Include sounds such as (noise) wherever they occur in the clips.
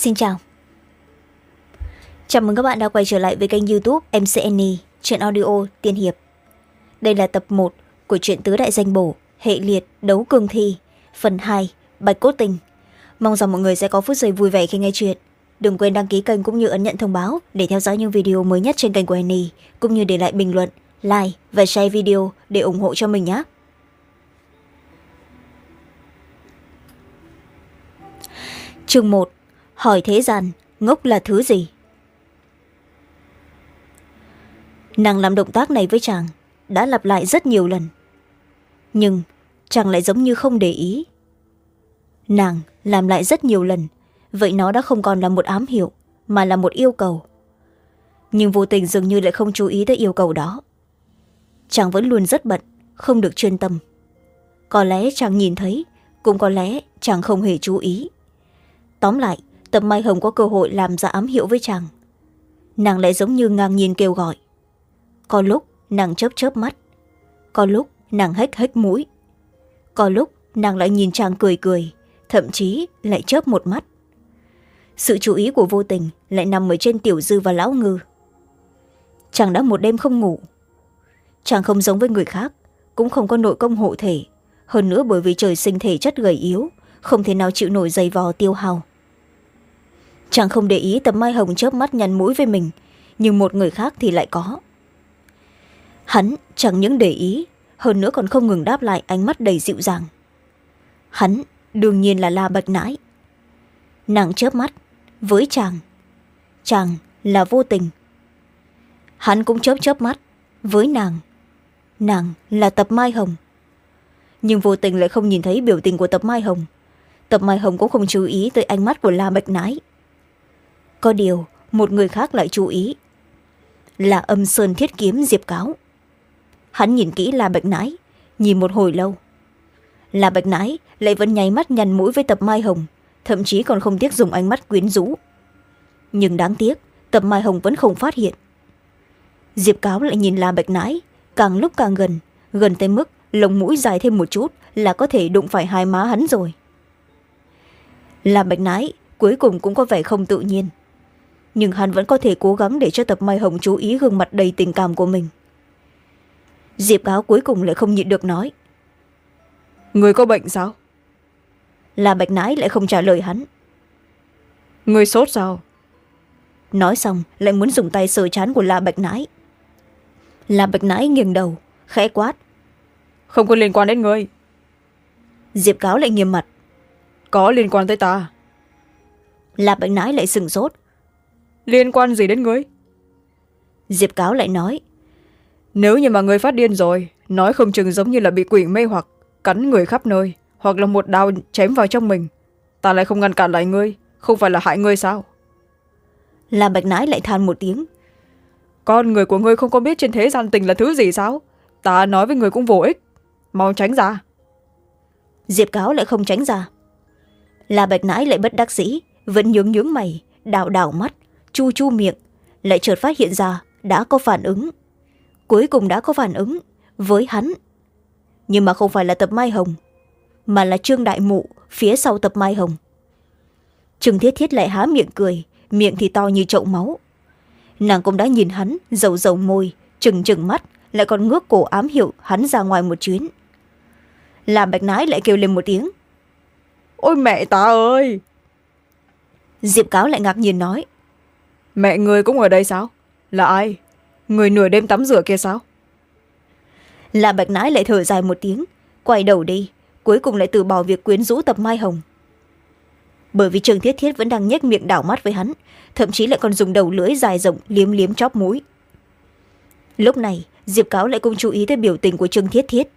xin chào. Chào mừng các bạn đã quay trở lại với kênh youtube mcn chuyện audio tiên hiệp. Đây là tập một của truyện tứ đại danh bổ, hệ liệt đấu cương thi, phần hai, bạch cốt tình. Mong rằng mọi người sẽ có phút giây vui vẻ khi nghe chuyện. Đừng quên đăng ký kênh cũng như ấn nhận thông báo để theo dõi những video mới nhất trên kênh của Annie cũng như để lại bình luận, like và share video để ủng hộ cho mình nhé. Chương một hỏi thế gian, ngốc là thứ gì? Nàng làm động tác này với chàng đã lặp lại rất nhiều lần. Nhưng chàng lại giống như không để ý. Nàng làm lại rất nhiều lần, vậy nó đã không còn là một ám hiệu, mà là một yêu cầu. Nhưng vô tình dường như lại không chú ý tới yêu cầu đó. Chàng vẫn luôn rất bận, không được chuyên tâm. Có lẽ chàng nhìn thấy, cũng có lẽ chàng không hề chú ý. Tóm lại tập mai hồng có cơ hội làm ra ám hiệu với chàng. Nàng lại giống như ngang nhìn kêu gọi. Có lúc, nàng chớp chớp mắt. Có lúc, nàng hếch hếch mũi. Có lúc, nàng lại nhìn chàng cười cười, thậm chí lại chớp một mắt. Sự chú ý của vô tình lại nằm ở trên tiểu dư và lão ngư. Chàng đã một đêm không ngủ. Chàng không giống với người khác, cũng không có nội công hộ thể. Hơn nữa bởi vì trời sinh thể chất gầy yếu, không thể nào chịu nổi dày vò tiêu hào chàng không để ý tấm mai hồng chớp mắt nhăn mũi với mình, nhưng một người khác thì lại có. Hắn chẳng những để ý, hơn nữa còn không ngừng đáp lại ánh mắt đầy dịu dàng. Hắn đương nhiên là la bạch nãi. Nàng chớp mắt với chàng chàng là vô tình. Hắn cũng chớp chớp mắt với nàng nàng là tập mai hồng. Nhưng vô tình lại không nhìn thấy biểu tình của tập mai hồng. Tập mai hồng cũng không chú ý tới ánh mắt của la bạch nãi có điều, một người khác lại chú ý. Là âm sơn thiết kiếm diệp cáo. Hắn nhìn kỹ la bạch nãi, nhìn một hồi lâu. La bạch nãi lại vẫn nháy mắt nhằn mũi với tập mai hồng, thậm chí còn không tiếc dùng ánh mắt quyến rũ. Nhưng đáng tiếc, tập mai hồng vẫn không phát hiện. Diệp cáo lại nhìn la bạch nãi, càng lúc càng gần gần tới mức lồng mũi dài thêm một chút là có thể đụng phải hai má hắn rồi. La bạch nãi cuối cùng cũng có vẻ không tự nhiên nhưng hắn vẫn có thể cố gắng để cho tập mai hồng chú ý gương mặt đầy tình cảm của mình. Diệp cáo cuối cùng lại không nhịn được nói. Người có bệnh sao? Là bạch nãi lại không trả lời hắn. Người sốt sao? Nói xong lại muốn dùng tay sờ chán của la bạch nãi. La bạch nãi nghiêng đầu khẽ quát. Không có liên quan đến ngươi. Diệp cáo lại nghiêm mặt. Có liên quan tới ta. La bạch nãi lại sừng sốt liên quan gì đến ngươi? Diệp cáo lại nói nếu như mà ngươi phát điên rồi nói không chừng giống như là bị quỷ mê hoặc cắn người khắp nơi hoặc là một đao chém vào trong mình ta lại không ngăn cản lại ngươi không phải là hại ngươi sao? Là bạch nãi lại than một tiếng con người của ngươi không có biết trên thế gian tình là thứ gì sao? Ta nói với người cũng vô ích mau tránh ra. Diệp cáo lại không tránh ra. Là bạch nãi lại bất đắc dĩ vẫn nhướng nhướng mày đảo đảo mắt chu chu miệng lại chợt phát hiện ra đã có phản ứng. Cuối cùng đã có phản ứng với hắn. Nhưng mà không phải là tập mai hồng mà là trương đại mụ phía sau tập mai hồng. Trương thiết thiết lại há miệng cười miệng thì to như chậu máu. Nàng cũng đã nhìn hắn dầu dầu môi trừng trừng mắt lại còn ngước cổ ám hiệu hắn ra ngoài một chuyến. Làm bạch nái lại kêu lên một tiếng. Ôi mẹ ta ơi! Diệp cáo lại ngạc nhiên nói mẹ người cũng ở đây sao? Là ai? Người nửa đêm tắm rửa kia sao? Là bạch nãi lại thở dài một tiếng quay đầu đi cuối cùng lại từ bỏ việc quyến rũ tập mai hồng. Bởi vì trường thiết thiết vẫn đang nhếch miệng đảo mắt với hắn thậm chí lại còn dùng đầu lưỡi dài rộng liếm liếm chóp mũi. Lúc này diệp cáo lại cũng chú ý tới biểu tình của trương thiết thiết.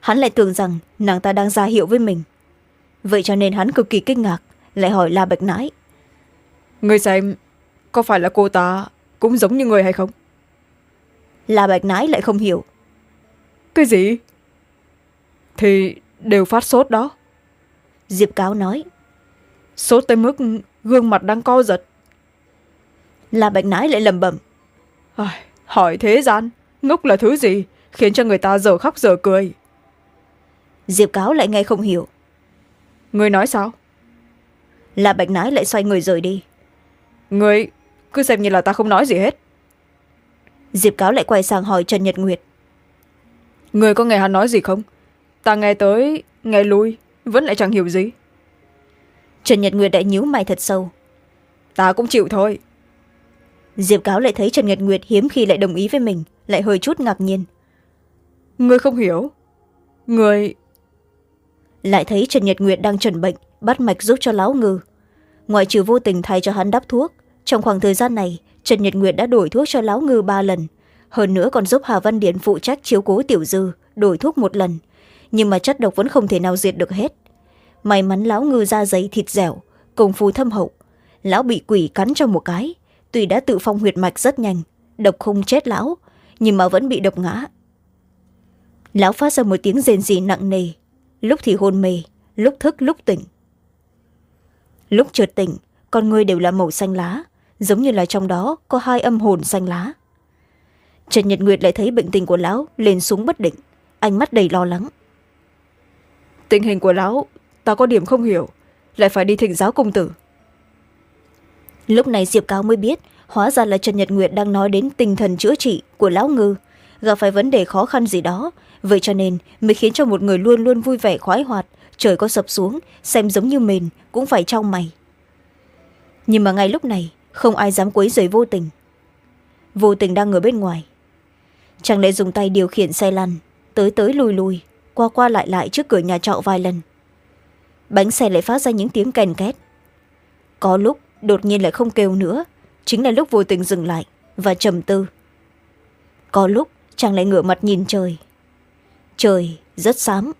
Hắn lại tưởng rằng nàng ta đang ra hiệu với mình. Vậy cho nên hắn cực kỳ kinh ngạc lại hỏi la bạch nãi. Người xem có phải là cô ta cũng giống như người hay không? La bạch nãi lại không hiểu. Cái gì? Thì đều phát sốt đó. Diệp cáo nói. Sốt tới mức gương mặt đang co giật. La bạch nãi lại lầm bẩm. Hỏi thế gian ngốc là thứ gì khiến cho người ta giờ khóc giờ cười? Diệp cáo lại nghe không hiểu. Người nói sao? Là bạch nái lại xoay người rời đi. Người cứ xem như là ta không nói gì hết. Diệp cáo lại quay sang hỏi trần nhật nguyệt. Người có nghe hắn nói gì không? Ta nghe tới nghe lui vẫn lại chẳng hiểu gì. Trần nhật nguyệt đã nhíu mày thật sâu. Ta cũng chịu thôi. Diệp cáo lại thấy trần nhật nguyệt hiếm khi lại đồng ý với mình lại hơi chút ngạc nhiên. Người không hiểu. Người lại thấy trần nhật nguyệt đang trần bệnh bắt mạch giúp cho lão ngư. Ngoại trừ vô tình thay cho hắn đắp thuốc trong khoảng thời gian này, trần nhật nguyệt đã đổi thuốc cho lão ngư ba lần. Hơn nữa còn giúp hà văn điện phụ trách chiếu cố tiểu dư, đổi thuốc một lần. Nhưng mà chất độc vẫn không thể nào diệt được hết. May mắn lão ngư da dày thịt dẻo, công phu thâm hậu. Lão bị quỷ cắn cho một cái, tuy đã tự phong huyệt mạch rất nhanh, độc không chết lão, nhưng mà vẫn bị độc ngã. Lão phát ra một tiếng rền rì nặng nề. Lúc thì hôn mê, lúc thức, lúc tỉnh. Lúc trượt tỉnh, con người đều là màu xanh lá giống như là trong đó có hai âm hồn xanh lá. Trần nhật nguyệt lại thấy bệnh tình của lão lên xuống bất định ánh mắt đầy lo lắng. Tình hình của lão ta có điểm không hiểu lại phải đi thỉnh giáo công tử. Lúc này diệp cáo mới biết hóa ra là trần nhật nguyệt đang nói đến tinh thần chữa trị của lão ngư gặp phải vấn đề khó khăn gì đó. Vậy cho nên mới khiến cho một người luôn luôn vui vẻ khoái hoạt trời có sập xuống xem giống như mền cũng phải trong mày. Nhưng mà ngay lúc này không ai dám quấy rầy vô tình. Vô tình đang ở bên ngoài. Chàng lẽ dùng tay điều khiển xe lăn, tới tới lùi lùi, qua qua lại lại trước cửa nhà trọ vài lần. Bánh xe lại phát ra những tiếng kèn két. Có lúc đột nhiên lại không kêu nữa, chính là lúc vô tình dừng lại và trầm tư. Có lúc chàng lại ngửa mặt nhìn trời. Trời rất xám.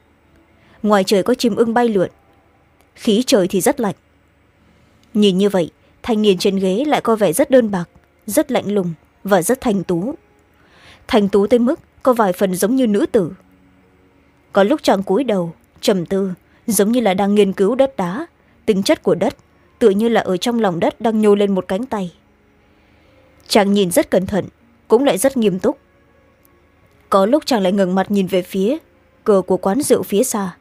Ngoài trời có chim ưng bay lượn. Khí trời thì rất lạnh. Nhìn như vậy thanh niên trên ghế lại có vẻ rất đơn bạc, rất lạnh lùng và rất thành tú. Thành tú tới mức có vài phần giống như nữ tử. Có lúc chàng cúi đầu, trầm tư, giống như là đang nghiên cứu đất đá. Tính chất của đất tựa như là ở trong lòng đất đang nhô lên một cánh tay. Chàng nhìn rất cẩn thận, cũng lại rất nghiêm túc. Có lúc chàng lại ngừng mặt nhìn về phía cờ của quán rượu phía xa.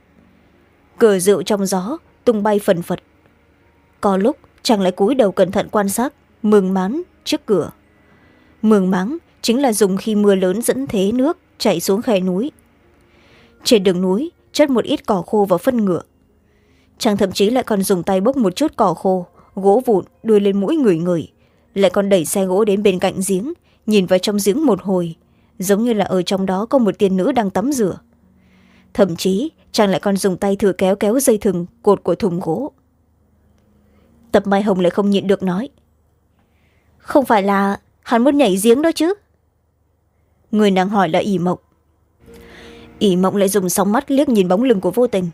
Cờ rượu trong gió tung bay phần phật. Có lúc chàng lại cúi đầu cẩn thận quan sát mường mán trước cửa. Mường máng chính là dùng khi mưa lớn dẫn thế nước chảy xuống khe núi. Trên đường núi, chất một ít cỏ khô và phân ngựa. Chàng thậm chí lại còn dùng tay bốc một chút cỏ khô, gỗ vụn đưa lên mũi người người, lại còn đẩy xe gỗ đến bên cạnh giếng, nhìn vào trong giếng một hồi, giống như là ở trong đó có một tiên nữ đang tắm rửa. Thậm chí, chàng lại còn dùng tay thử kéo kéo dây thừng cột của thùng gỗ tập mai hồng lại không nhịn được nói. Không phải là hắn muốn nhảy giếng đó chứ? Người nàng hỏi là ỷ mộng. Ỷ mộng lại dùng sóng mắt liếc nhìn bóng lưng của vô tình.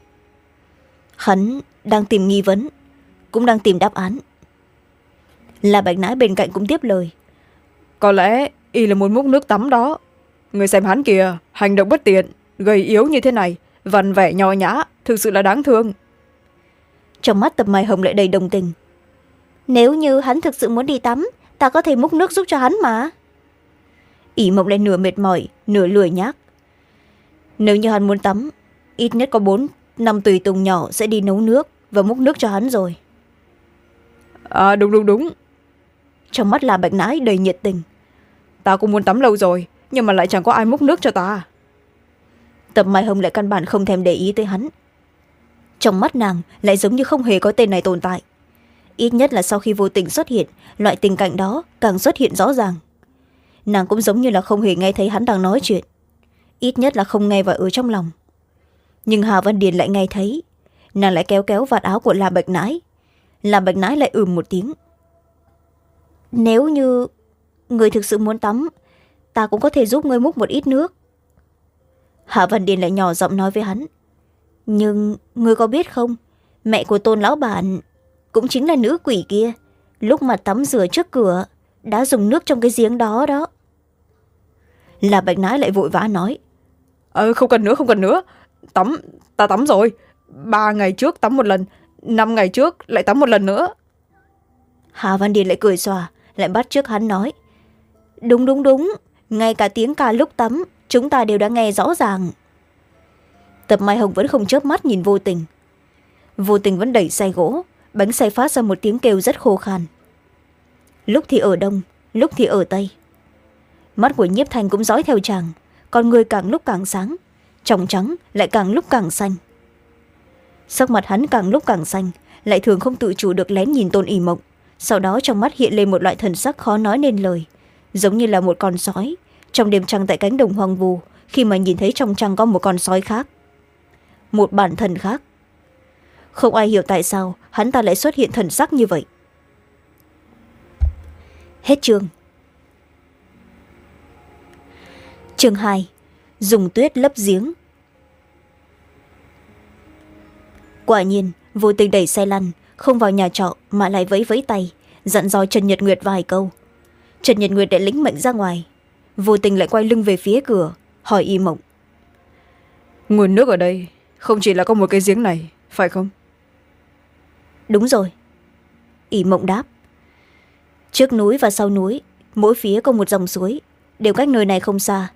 Hắn đang tìm nghi vấn cũng đang tìm đáp án. Là bạch nãi bên cạnh cũng tiếp lời. Có lẽ y là muốn múc nước tắm đó. Người xem hắn kìa hành động bất tiện gầy yếu như thế này văn vẻ nho nhã thực sự là đáng thương. Trong mắt tập mai hồng lại đầy đồng tình nếu như hắn thực sự muốn đi tắm ta có thể múc nước giúp cho hắn mà. Ỷ mộng lại nửa mệt mỏi nửa lười nhác. Nếu như hắn muốn tắm ít nhất có bốn năm tùy tùng nhỏ sẽ đi nấu nước và múc nước cho hắn rồi. À đúng đúng đúng. Trong mắt là bạch nãi đầy nhiệt tình. Ta cũng muốn tắm lâu rồi nhưng mà lại chẳng có ai múc nước cho ta. Tập mai hồng lại căn bản không thèm để ý tới hắn. Trong mắt nàng lại giống như không hề có tên này tồn tại ít nhất là sau khi vô tình xuất hiện, loại tình cảnh đó càng xuất hiện rõ ràng. Nàng cũng giống như là không hề nghe thấy hắn đang nói chuyện, ít nhất là không nghe và ở trong lòng. Nhưng hà văn điền lại nghe thấy, nàng lại kéo kéo vạt áo của la bạch nãi. La bạch nãi lại ừm một tiếng. Nếu như người thực sự muốn tắm, ta cũng có thể giúp ngươi múc một ít nước. Hạ văn điền lại nhỏ giọng nói với hắn. Nhưng ngươi có biết không, mẹ của tôn lão bản cũng chính là nữ quỷ kia. Lúc mà tắm rửa trước cửa đã dùng nước trong cái giếng đó đó. Là bạch nãi lại vội vã nói ờ không cần nữa không cần nữa. Tắm ta tắm rồi. Ba ngày trước tắm một lần năm ngày trước lại tắm một lần nữa. Hà văn điền lại cười xòa lại bắt trước hắn nói đúng đúng đúng. Ngay cả tiếng ca lúc tắm chúng ta đều đã nghe rõ ràng. Tập mai hồng vẫn không chớp mắt nhìn vô tình. Vô tình vẫn đẩy xe gỗ bánh xe phát ra một tiếng kêu rất khô khan. Lúc thì ở đông lúc thì ở tây. Mắt của nhiếp thanh cũng dõi theo chàng còn người càng lúc càng sáng trong trắng lại càng lúc càng xanh. Sắc mặt hắn càng lúc càng xanh lại thường không tự chủ được lén nhìn tôn ỉ mộng. Sau đó trong mắt hiện lên một loại thần sắc khó nói nên lời giống như là một con sói. Trong đêm trăng tại cánh đồng hoang vù, khi mà nhìn thấy trong trăng có một con sói khác một bản thân khác không ai hiểu tại sao hắn ta lại xuất hiện thần sắc như vậy. Hết chương. Chương hai. Dùng tuyết lấp giếng. Quả nhiên, vô tình đẩy xe lăn, không vào nhà trọ mà lại vẫy vẫy tay, dặn dò trần nhật nguyệt vài câu. Trần nhật nguyệt đã lĩnh mệnh ra ngoài. Vô tình lại quay lưng về phía cửa, hỏi y mộng. Nguồn nước ở đây không chỉ là có một cái giếng này, phải không? Đúng rồi. Y mộng đáp. Trước núi và sau núi mỗi phía có một dòng suối. Đều cách nơi này không xa.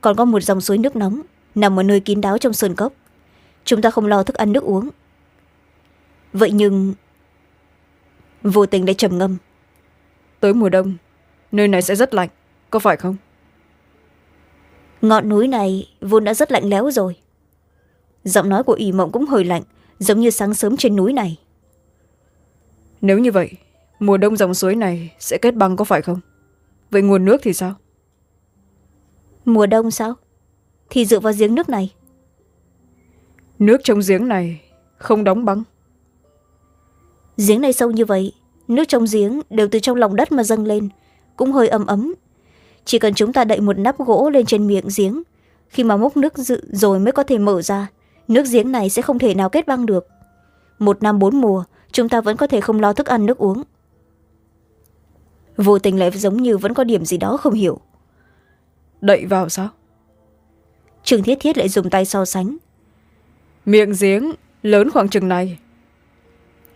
Còn có một dòng suối nước nóng nằm ở nơi kín đáo trong sơn cốc. Chúng ta không lo thức ăn nước uống. Vậy nhưng vô tình lại trầm ngâm. Tới mùa đông nơi này sẽ rất lạnh có phải không? Ngọn núi này vốn đã rất lạnh lẽo rồi. Giọng nói của ỷ mộng cũng hơi lạnh giống như sáng sớm trên núi này nếu như vậy mùa đông dòng suối này sẽ kết băng có phải không? Vậy nguồn nước thì sao? Mùa đông sao? Thì dựa vào giếng nước này. Nước trong giếng này không đóng băng. Giếng này sâu như vậy nước trong giếng đều từ trong lòng đất mà dâng lên cũng hơi ấm ấm. Chỉ cần chúng ta đậy một nắp gỗ lên trên miệng giếng khi mà múc nước dự rồi mới có thể mở ra nước giếng này sẽ không thể nào kết băng được. Một năm bốn mùa chúng ta vẫn có thể không lo thức ăn nước uống. Vô tình lại giống như vẫn có điểm gì đó không hiểu. Đậy vào sao? Trương thiết thiết lại dùng tay so sánh. Miệng giếng lớn khoảng chừng này.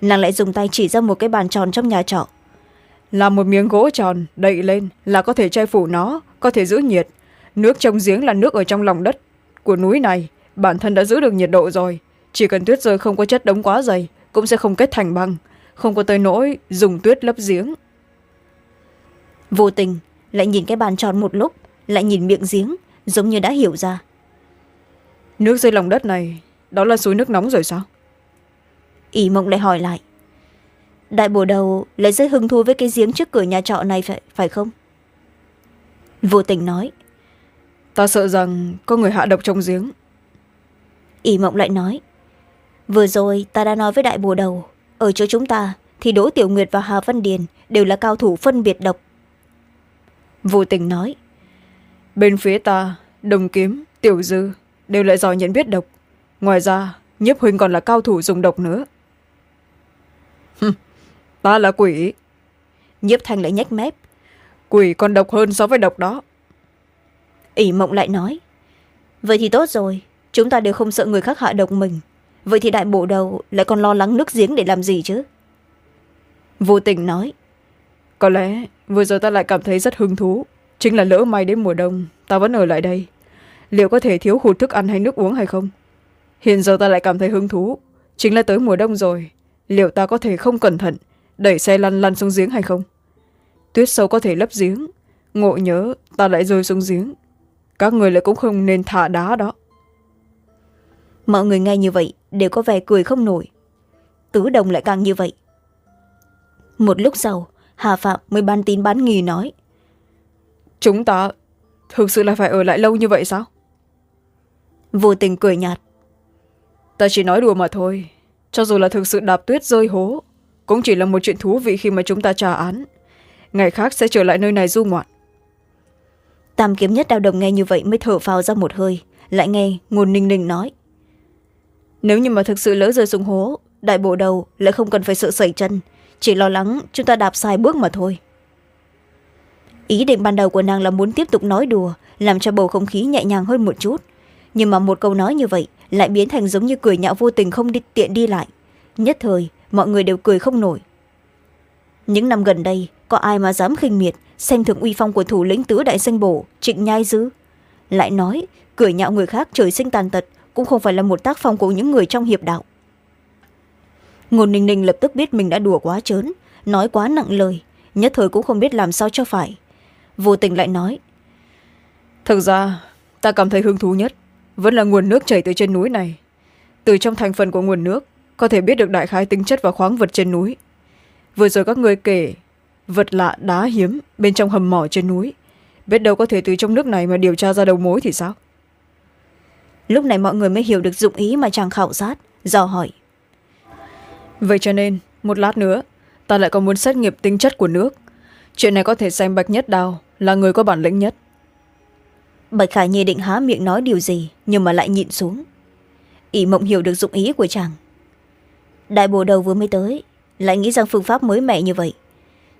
Nàng lại dùng tay chỉ ra một cái bàn tròn trong nhà trọ. Làm một miếng gỗ tròn đậy lên là có thể che phủ nó có thể giữ nhiệt. Nước trong giếng là nước ở trong lòng đất của núi này. Bản thân đã giữ được nhiệt độ rồi. Chỉ cần tuyết rơi không có chất đống quá dày cũng sẽ không kết thành băng không có tới nỗi dùng tuyết lấp giếng. Vô tình lại nhìn cái bàn tròn một lúc lại nhìn miệng giếng giống như đã hiểu ra. Nước dưới lòng đất này đó là suối nước nóng rồi sao? Ỷ mộng lại hỏi lại. Đại bồ đầu lại rất hứng thú với cái giếng trước cửa nhà trọ này phải, phải không? Vô tình nói. Ta sợ rằng có người hạ độc trong giếng. Ỷ mộng lại nói vừa rồi ta đã nói với đại bồ đầu ở chỗ chúng ta thì đỗ tiểu nguyệt và hà văn điền đều là cao thủ phân biệt độc. Vô tình nói bên phía ta đồng kiếm tiểu dư đều lại giỏi nhận biết độc. Ngoài ra nhiếp huynh còn là cao thủ dùng độc nữa. Ta là quỷ. Nhiếp thanh lại nhếch mép. Quỷ còn độc hơn so với độc đó. Ỷ mộng lại nói vậy thì tốt rồi chúng ta đều không sợ người khác hạ độc mình vậy thì đại bộ đầu lại còn lo lắng nước giếng để làm gì chứ? Vô tình nói, có lẽ vừa rồi ta lại cảm thấy rất hứng thú. Chính là lỡ may đến mùa đông, ta vẫn ở lại đây. Liệu có thể thiếu hụt thức ăn hay nước uống hay không? Hiện giờ ta lại cảm thấy hứng thú. Chính là tới mùa đông rồi, liệu ta có thể không cẩn thận đẩy xe lăn lăn xuống giếng hay không? Tuyết sâu có thể lấp giếng, ngộ nhớ ta lại rơi xuống giếng. Các người lại cũng không nên thả đá đó mọi người nghe như vậy đều có vẻ cười không nổi. Tứ đồng lại càng như vậy. Một lúc sau hà phạm mới ban tin bán nghỉ nói chúng ta thực sự là phải ở lại lâu như vậy sao? Vô tình cười nhạt ta chỉ nói đùa mà thôi. Cho dù là thực sự đạp tuyết rơi hố cũng chỉ là một chuyện thú vị khi mà chúng ta trả án. Ngày khác sẽ trở lại nơi này du ngoạn. Tam kiếm nhất đào đồng nghe như vậy mới thở phào ra một hơi lại nghe ngôn ninh ninh nói nếu như mà thực sự lỡ rơi xuống hố đại bộ đầu lại không cần phải sợ sẩy chân. Chỉ lo lắng chúng ta đạp sai bước mà thôi. Ý định ban đầu của nàng là muốn tiếp tục nói đùa làm cho bầu không khí nhẹ nhàng hơn một chút. Nhưng mà một câu nói như vậy lại biến thành giống như cười nhạo vô tình không đi, tiện đi lại. Nhất thời mọi người đều cười không nổi. Những năm gần đây có ai mà dám khinh miệt xem thường uy phong của thủ lĩnh tứ đại danh bổ trịnh nhai dư lại nói cười nhạo người khác trời sinh tàn tật cũng không phải là một tác phong của những người trong hiệp đạo. Ngôn ninh ninh lập tức biết mình đã đùa quá trớn, nói quá nặng lời, nhất thời cũng không biết làm sao cho phải. Vô tình lại nói, thực ra, ta cảm thấy hứng thú nhất vẫn là nguồn nước chảy từ trên núi này. Từ trong thành phần của nguồn nước, có thể biết được đại khái tính chất và khoáng vật trên núi. Vừa rồi các người kể, vật lạ đá hiếm bên trong hầm mỏ trên núi, biết đâu có thể từ trong nước này mà điều tra ra đầu mối thì sao? Lúc này mọi người mới hiểu được dụng ý mà chàng khảo sát dò hỏi. Vậy cho nên một lát nữa ta lại còn muốn xét nghiệm tính chất của nước. Chuyện này có thể xem bạch nhất đào là người có bản lĩnh nhất. Bạch khải nhi định há miệng nói điều gì nhưng mà lại nhịn xuống. Ỷ mộng hiểu được dụng ý của chàng. Đại bồ đầu vừa mới tới lại nghĩ rằng phương pháp mới mẻ như vậy.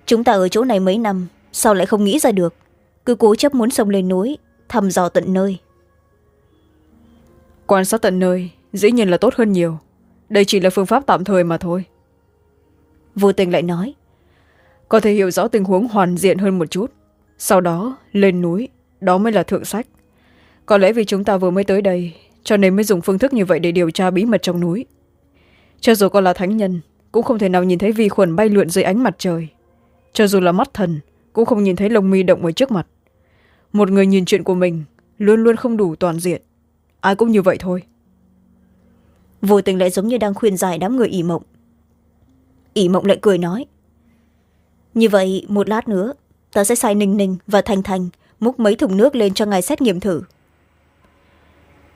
Chúng ta ở chỗ này mấy năm sao lại không nghĩ ra được? Cứ cố chấp muốn xông lên núi thăm dò tận nơi quan sát tận nơi dĩ nhiên là tốt hơn nhiều. Đây chỉ là phương pháp tạm thời mà thôi. Vô tình lại nói có thể hiểu rõ tình huống hoàn diện hơn một chút. Sau đó lên núi đó mới là thượng sách. Có lẽ vì chúng ta vừa mới tới đây cho nên mới dùng phương thức như vậy để điều tra bí mật trong núi. Cho dù con là thánh nhân cũng không thể nào nhìn thấy vi khuẩn bay lượn dưới ánh mặt trời. Cho dù là mắt thần cũng không nhìn thấy lông mi động ở trước mặt. Một người nhìn chuyện của mình luôn luôn không đủ toàn diện ai cũng như vậy thôi. Vô tình lại giống như đang khuyên giải đám người ỉ mộng. Ỉ mộng lại cười nói như vậy một lát nữa ta sẽ sai ninh ninh và thành thành múc mấy thùng nước lên cho ngài xét nghiệm thử.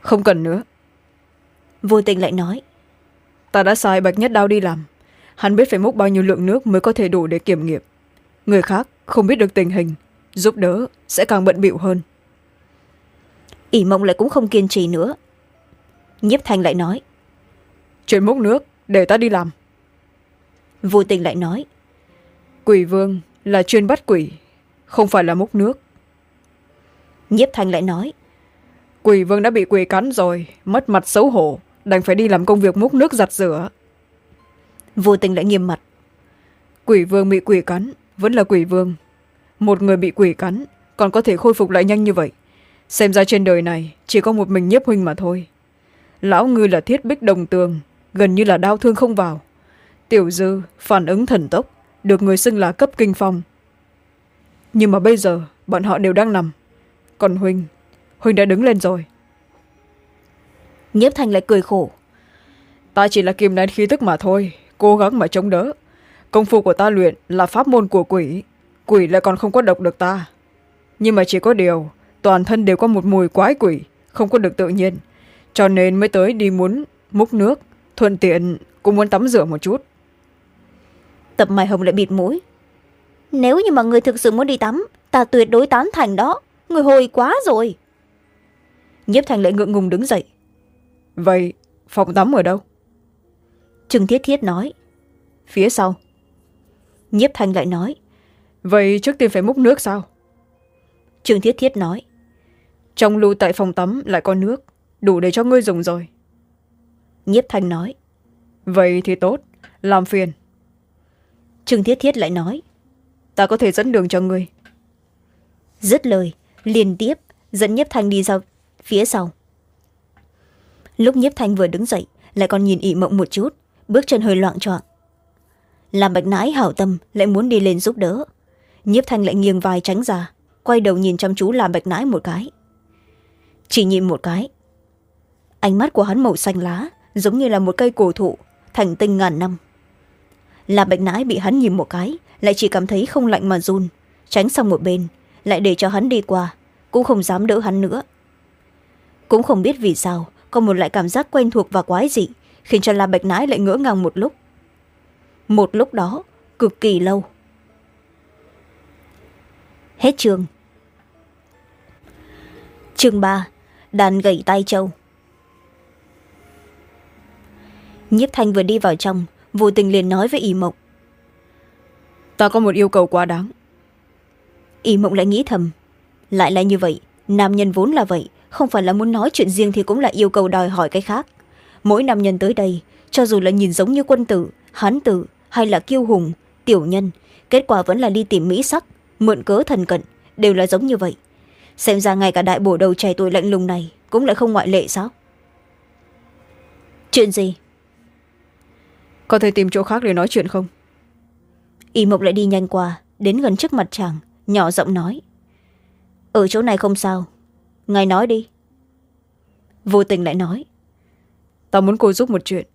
Không cần nữa. Vô tình lại nói ta đã sai bạch nhất đao đi làm. Hắn biết phải múc bao nhiêu lượng nước mới có thể đủ để kiểm nghiệm. Người khác không biết được tình hình giúp đỡ sẽ càng bận bịu hơn ỷ mộng lại cũng không kiên trì nữa. Nhiếp thanh lại nói chuyện múc nước để ta đi làm. Vô tình lại nói quỷ vương là chuyên bắt quỷ không phải là múc nước. Nhiếp thanh lại nói quỷ vương đã bị quỷ cắn rồi mất mặt xấu hổ đành phải đi làm công việc múc nước giặt rửa. Vô tình lại nghiêm mặt quỷ vương bị quỷ cắn vẫn là quỷ vương. Một người bị quỷ cắn còn có thể khôi phục lại nhanh như vậy xem ra trên đời này chỉ có một mình nhiếp huynh mà thôi. Lão ngư là thiết bích đồng tường gần như là đau thương không vào. Tiểu dư phản ứng thần tốc được người xưng là cấp kinh phong. Nhưng mà bây giờ bọn họ đều đang nằm. Còn huynh huynh đã đứng lên rồi. Nhiếp thanh lại cười khổ. Ta chỉ là kìm nén khí tức mà thôi cố gắng mà chống đỡ. Công phu của ta luyện là pháp môn của quỷ quỷ lại còn không có độc được ta. Nhưng mà chỉ có điều toàn thân đều có một mùi quái quỷ không có được tự nhiên. Cho nên mới tới đi muốn múc nước thuận tiện cũng muốn tắm rửa một chút. Tập mai hồng lại bịt mũi. Nếu như mà người thực sự muốn đi tắm ta tuyệt đối tán thành đó. Người hồi quá rồi. Nhiếp thành lại ngượng ngùng đứng dậy. Vậy phòng tắm ở đâu? Trương thiết thiết nói. Phía sau. Nhiếp thanh lại nói. Vậy trước tiên phải múc nước sao? Trương thiết thiết nói trong lưu tại phòng tắm lại có nước đủ để cho ngươi dùng rồi. Nhiếp thanh nói. Vậy thì tốt làm phiền. Trương thiết thiết lại nói. Ta có thể dẫn đường cho ngươi. Dứt lời liên tiếp dẫn nhiếp thanh đi ra phía sau. Lúc nhiếp thanh vừa đứng dậy lại còn nhìn ị mộng một chút bước chân hơi loạn choạng. Làm bạch nãi hảo tâm lại muốn đi lên giúp đỡ. Nhiếp thanh lại nghiêng vai tránh ra quay đầu nhìn chăm chú làm bạch nãi một cái chỉ nhìn một cái. Ánh mắt của hắn màu xanh lá, giống như là một cây cổ thụ, thành tinh ngàn năm. Là bạch nãi bị hắn nhìn một cái, lại chỉ cảm thấy không lạnh mà run. Tránh sang một bên, lại để cho hắn đi qua, cũng không dám đỡ hắn nữa. Cũng không biết vì sao, có một loại cảm giác quen thuộc và quái dị, khiến cho la bạch nãi lại ngỡ ngàng một lúc. Một lúc đó, cực kỳ lâu. Hết chương. Chương ba đàn gậy tay châu nhiếp thanh vừa đi vào trong vô tình liền nói với ỷ mộng. Ta có một yêu cầu quá đáng. Ỷ mộng lại nghĩ thầm. Lại là như vậy nam nhân vốn là vậy không phải là muốn nói chuyện riêng thì cũng là yêu cầu đòi hỏi cái khác. Mỗi nam nhân tới đây cho dù là nhìn giống như quân tử hán tử hay là kiêu hùng tiểu nhân kết quả vẫn là đi tìm mỹ sắc mượn cớ thần cận đều là giống như vậy xem ra ngay cả đại bổ đầu trẻ tuổi lạnh lùng này cũng lại không ngoại lệ sao? Chuyện gì? Có thể tìm chỗ khác để nói chuyện không? Y mộc lại đi nhanh qua đến gần trước mặt chàng nhỏ giọng nói. Ở chỗ này không sao. Ngài nói đi. Vô tình lại nói. Ta muốn cô giúp một chuyện.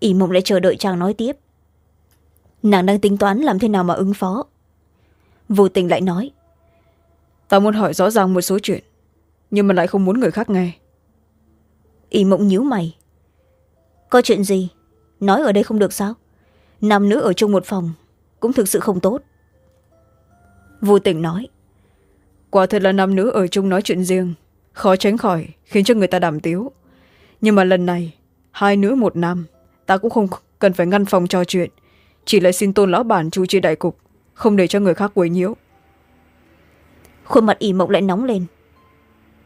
Ỷ mộng lại chờ đợi chàng nói tiếp. Nàng đang tính toán làm thế nào mà ứng phó. Vô tình lại nói ta muốn hỏi rõ ràng một số chuyện nhưng mà lại không muốn người khác nghe. Ỷ mộng nhíu mày. Có chuyện gì? Nói ở đây không được sao? Nam nữ ở chung một phòng cũng thực sự không tốt. Vô tình nói. Quả thật là nam nữ ở chung nói chuyện riêng khó tránh khỏi khiến cho người ta đảm tiếu. Nhưng mà lần này hai nữ một nam ta cũng không cần phải ngăn phòng trò chuyện chỉ lại xin tôn lão bản chủ trì đại cục không để cho người khác quấy nhiễu khuôn mặt ỉ mộng lại nóng lên.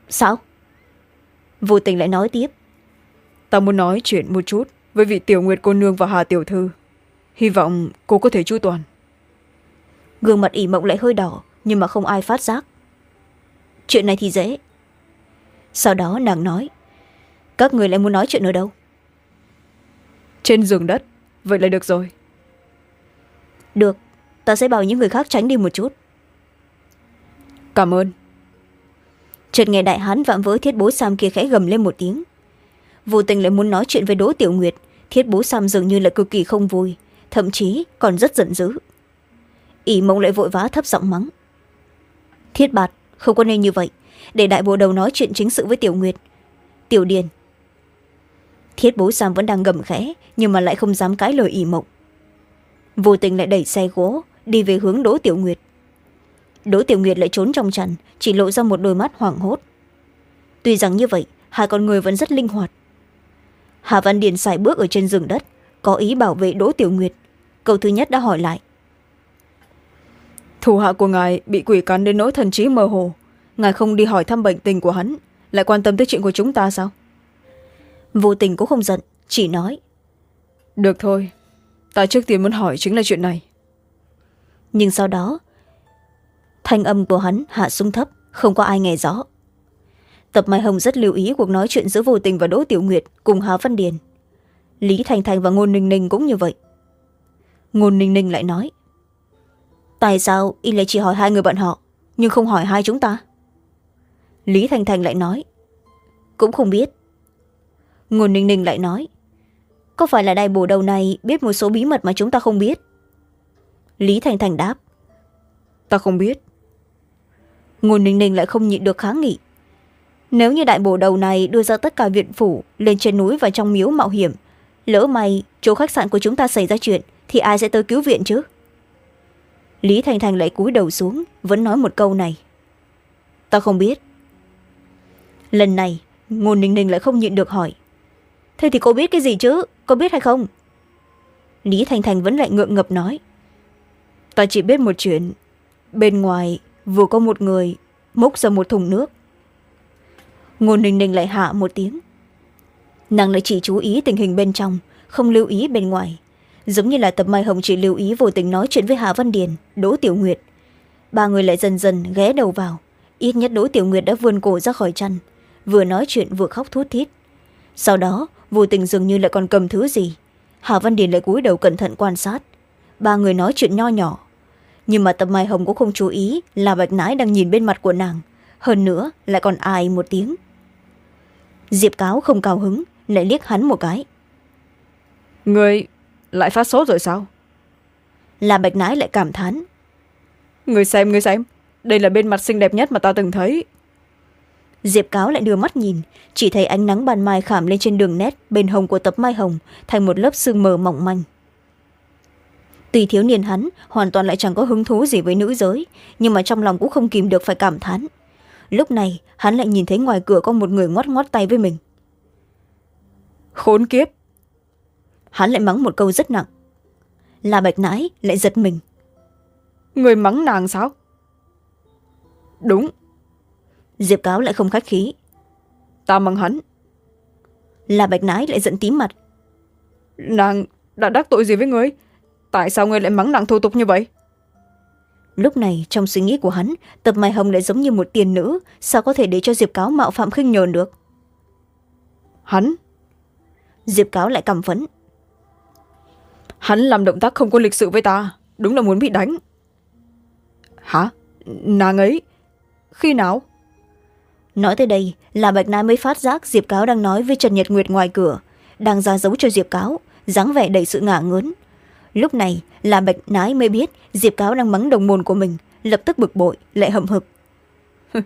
Sao? Vô tình lại nói tiếp. Ta muốn nói chuyện một chút với vị tiểu nguyệt cô nương và hà tiểu thư. Hy vọng cô có thể chu toàn. Gương mặt ỉ mộng lại hơi đỏ nhưng mà không ai phát giác. Chuyện này thì dễ. Sau đó nàng nói các người lại muốn nói chuyện ở đâu? Trên giường đất vậy là được rồi. Được ta sẽ bảo những người khác tránh đi một chút cảm ơn. Chợt nghe đại hán vạm vỡ thiết bố sam kia khẽ gầm lên một tiếng. Vô tình lại muốn nói chuyện với đỗ tiểu nguyệt. Thiết bố sam dường như là cực kỳ không vui, thậm chí còn rất giận dữ. Ỷ mông lại vội vã thấp giọng mắng. Thiết bạt, không có nên như vậy. Để đại bộ đầu nói chuyện chính sự với tiểu nguyệt. Tiểu điền. Thiết bố sam vẫn đang gầm khẽ, nhưng mà lại không dám cãi lời ỷ mộng. Vô tình lại đẩy xe gỗ, đi về hướng đỗ tiểu nguyệt đỗ tiểu nguyệt lại trốn trong trần chỉ lộ ra một đôi mắt hoảng hốt. Tuy rằng như vậy hai con người vẫn rất linh hoạt. Hà văn điền xài bước ở trên rừng đất có ý bảo vệ đỗ tiểu nguyệt. Câu thứ nhất đã hỏi lại. Thủ hạ của ngài bị quỷ cắn đến nỗi thần trí mơ hồ. Ngài không đi hỏi thăm bệnh tình của hắn lại quan tâm tới chuyện của chúng ta sao? Vô tình cũng không giận chỉ nói. Được thôi ta trước tiên muốn hỏi chính là chuyện này. Nhưng sau đó thanh âm của hắn hạ xuống thấp, không có ai nghe rõ. Tập mai hồng rất lưu ý cuộc nói chuyện giữa vô tình và đỗ tiểu nguyệt cùng hà văn điền. Lý thành thành và ngôn ninh ninh cũng như vậy. Ngôn ninh ninh lại nói, tại sao y lại chỉ hỏi hai người bọn họ, nhưng không hỏi hai chúng ta? Lý thành thành lại nói, cũng không biết. Ngôn ninh ninh lại nói, có phải là đại bổ đầu này biết một số bí mật mà chúng ta không biết? Lý thành thành đáp, ta không biết. Ngô ninh ninh lại không nhịn được kháng nghị. Nếu như đại bổ đầu này đưa ra tất cả viện phủ, lên trên núi và trong miếu mạo hiểm, lỡ may chỗ khách sạn của chúng ta xảy ra chuyện, thì ai sẽ tới cứu viện chứ? Lý thành thành lại cúi đầu xuống, vẫn nói một câu này. Ta không biết. Lần này, Ngô ninh ninh lại không nhịn được hỏi. Thế thì cô biết cái gì chứ? Cô biết hay không? Lý thành thành vẫn lại ngượng ngập nói. Ta chỉ biết một chuyện. Bên ngoài vừa có một người múc ra một thùng nước. Ngôn ninh ninh lại hạ một tiếng. Nàng lại chỉ chú ý tình hình bên trong, không lưu ý bên ngoài. Giống như là tập mai hồng chỉ lưu ý vô tình nói chuyện với hà văn điền, đỗ tiểu nguyệt. Ba người lại dần dần ghé đầu vào. Ít nhất đỗ tiểu nguyệt đã vươn cổ ra khỏi chăn, vừa nói chuyện vừa khóc thút thít. Sau đó, vô tình dường như lại còn cầm thứ gì. Hà văn điền lại cúi đầu cẩn thận quan sát. Ba người nói chuyện nho nhỏ nhưng mà tập mai hồng cũng không chú ý là bạch nãi đang nhìn bên mặt của nàng. Hơn nữa lại còn ai một tiếng. Diệp cáo không cao hứng lại liếc hắn một cái. Người lại phát sốt rồi sao? Là bạch nãi lại cảm thán. Người xem người xem. Đây là bên mặt xinh đẹp nhất mà ta từng thấy. Diệp cáo lại đưa mắt nhìn chỉ thấy ánh nắng ban mai khảm lên trên đường nét bên hồng của tập mai hồng thành một lớp sương mờ mỏng manh tuy thiếu niên hắn hoàn toàn lại chẳng có hứng thú gì với nữ giới nhưng mà trong lòng cũng không kìm được phải cảm thán. Lúc này hắn lại nhìn thấy ngoài cửa có một người ngoắt ngoắt tay với mình. Khốn kiếp! Hắn lại mắng một câu rất nặng. Là bạch nãi lại giật mình. Người mắng nàng sao? Đúng. Diệp cáo lại không khách khí. Ta mắng hắn. Là bạch nãi lại giận tím mặt. Nàng đã đắc tội gì với người tại sao người lại mắng nàng thô tục như vậy? Lúc này trong suy nghĩ của hắn tập mai hồng lại giống như một tiền nữ. Sao có thể để cho diệp cáo mạo phạm khinh nhờn được? Hắn? Diệp cáo lại cằm phấn hắn làm động tác không có lịch sự với ta đúng là muốn bị đánh. Hả? Nàng ấy? Khi nào? Nói tới đây là bạch nai mới phát giác diệp cáo đang nói với trần nhật nguyệt ngoài cửa đang ra dấu cho diệp cáo dáng vẻ đầy sự ngả ngớn lúc này là bạch nái mới biết diệp cáo đang mắng đồng môn của mình lập tức bực bội lại hậm hực. (laughs)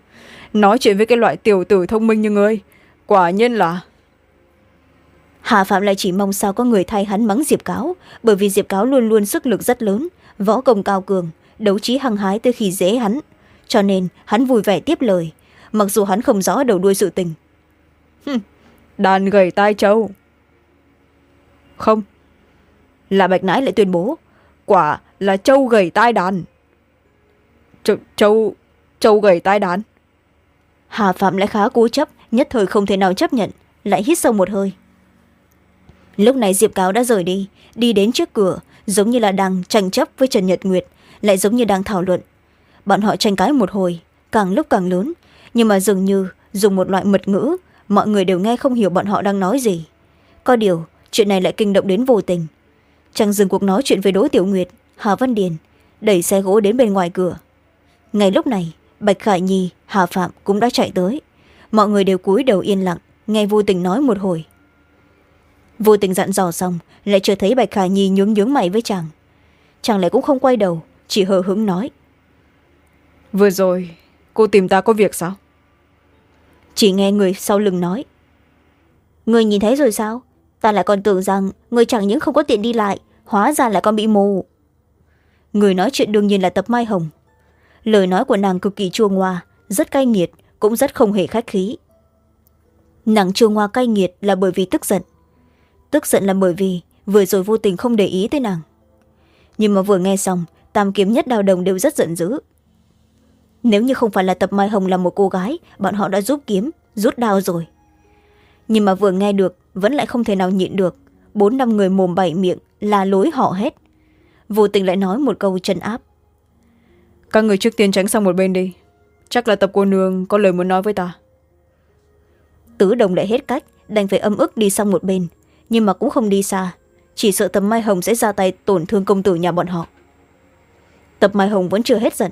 Nói chuyện với cái loại tiểu tử thông minh như ngươi quả nhiên là. Hà phạm lại chỉ mong sao có người thay hắn mắng diệp cáo bởi vì diệp cáo luôn luôn sức lực rất lớn võ công cao cường đấu trí hăng hái tới khi dễ hắn cho nên hắn vui vẻ tiếp lời mặc dù hắn không rõ đầu đuôi sự tình. Đàn gầy tai trâu. Không là bạch nãi lại tuyên bố, quả là châu gầy tai đàn. Châu châu châu gầy tai đàn. Hà phạm lại khá cố chấp, nhất thời không thể nào chấp nhận, lại hít sâu một hơi. Lúc này diệp cáo đã rời đi đi đến trước cửa, giống như là đang tranh chấp với trần nhật nguyệt, lại giống như đang thảo luận. Bọn họ tranh cãi một hồi, càng lúc càng lớn, nhưng mà dường như dùng một loại mật ngữ, mọi người đều nghe không hiểu bọn họ đang nói gì. Có điều, chuyện này lại kinh động đến vô tình chàng dừng cuộc nói chuyện với đỗ tiểu nguyệt hà văn điền đẩy xe gỗ đến bên ngoài cửa. Ngay lúc này bạch khải nhi hà phạm cũng đã chạy tới. Mọi người đều cúi đầu yên lặng nghe vô tình nói một hồi. Vô tình dặn dò xong lại chưa thấy bạch khải nhi nhướng nhướng mày với chàng. Chàng lại cũng không quay đầu chỉ hờ hững nói. Vừa rồi cô tìm ta có việc sao? Chỉ nghe người sau lưng nói. Người nhìn thấy rồi sao ta lại còn tưởng rằng người chẳng những không có tiện đi lại, hóa ra lại còn bị mù. Người nói chuyện đương nhiên là tập mai hồng. Lời nói của nàng cực kỳ chua ngoa, rất cay nghiệt, cũng rất không hề khách khí. Nàng chua ngoa cay nghiệt là bởi vì tức giận. Tức giận là bởi vì vừa rồi vô tình không để ý tới nàng. Nhưng mà vừa nghe xong, tam kiếm nhất đào đồng đều rất giận dữ. Nếu như không phải là tập mai hồng là một cô gái, bọn họ đã giúp kiếm, rút đao rồi nhưng mà vừa nghe được vẫn lại không thể nào nhịn được. Bốn năm người mồm bảy miệng là lối họ hết. Vô tình lại nói một câu trấn áp. Các người trước tiên tránh sang một bên đi. Chắc là tập cô nương có lời muốn nói với ta. Tứ đồng lại hết cách đành phải âm ức đi sang một bên. Nhưng mà cũng không đi xa. Chỉ sợ tập mai hồng sẽ ra tay tổn thương công tử nhà bọn họ. Tập mai hồng vẫn chưa hết giận.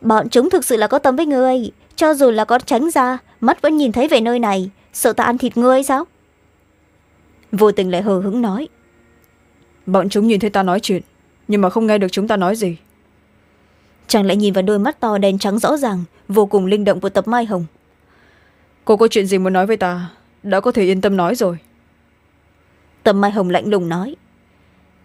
Bọn chúng thực sự là có tâm với ngươi cho dù là có tránh ra mắt vẫn nhìn thấy về nơi này sợ ta ăn thịt ngươi sao? Vô tình lại hờ hứng nói. Bọn chúng nhìn thấy ta nói chuyện nhưng mà không nghe được chúng ta nói gì. Chàng lại nhìn vào đôi mắt to đen trắng rõ ràng vô cùng linh động của tập mai hồng. Cô có chuyện gì muốn nói với ta? Đã có thể yên tâm nói rồi. Tập mai hồng lạnh lùng nói.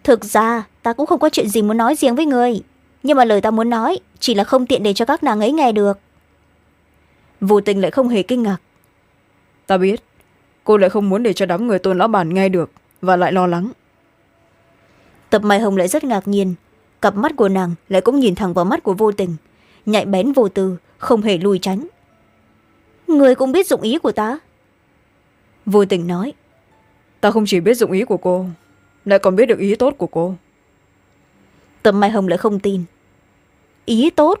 Thực ra ta cũng không có chuyện gì muốn nói riêng với người nhưng mà lời ta muốn nói chỉ là không tiện để cho các nàng ấy nghe được. Vô tình lại không hề kinh ngạc ta biết cô lại không muốn để cho đám người tôn lão bản nghe được và lại lo lắng. Tập mai hồng lại rất ngạc nhiên cặp mắt của nàng lại cũng nhìn thẳng vào mắt của vô tình nhạy bén vô tư không hề lùi tránh. Người cũng biết dụng ý của ta. Vô tình nói ta không chỉ biết dụng ý của cô lại còn biết được ý tốt của cô. Tập mai hồng lại không tin. Ý tốt?